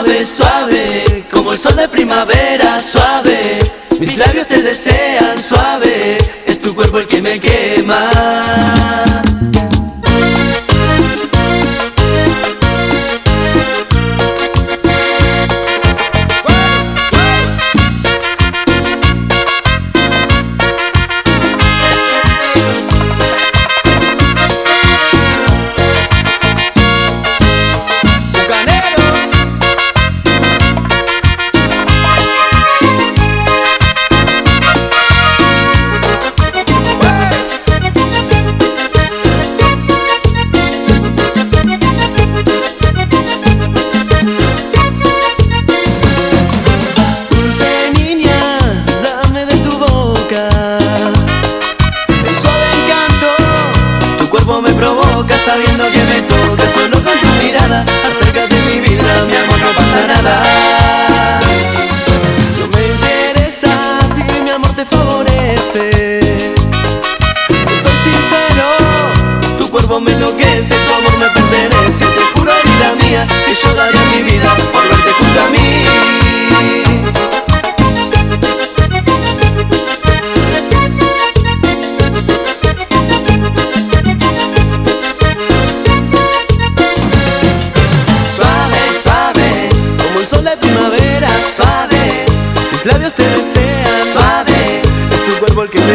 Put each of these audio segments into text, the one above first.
suave, suave, como el sol de primavera, suave. Mis labios te desean, suave, es tu cuerpo el que me quema. Sabiendo que me toca Solo con tu mirada, acércate mi vida, mi amor no pasa nada. No me interesa si mi amor te favorece. Soy sincero, tu cuerpo me enloquece, tu amor me pertenece. Te juro vida mía que yo daría el que me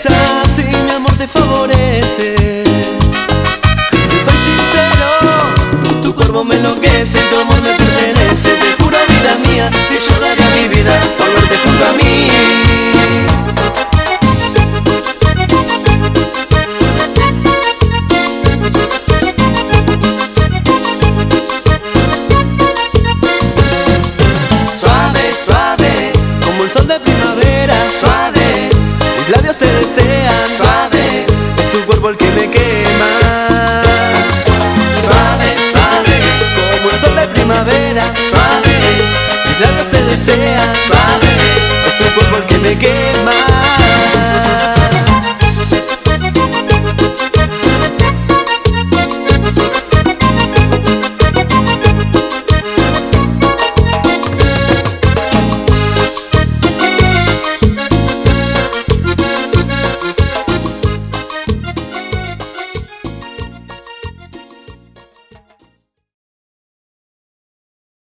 Si mi amor te favorece. Te soy sincero Tu cuervo me enloquece Tu amor me pertenece. Te juro vida mía Que yo daría mi vida Por verte junto a mí. Suave, suave Como el sol de primavera. Suave que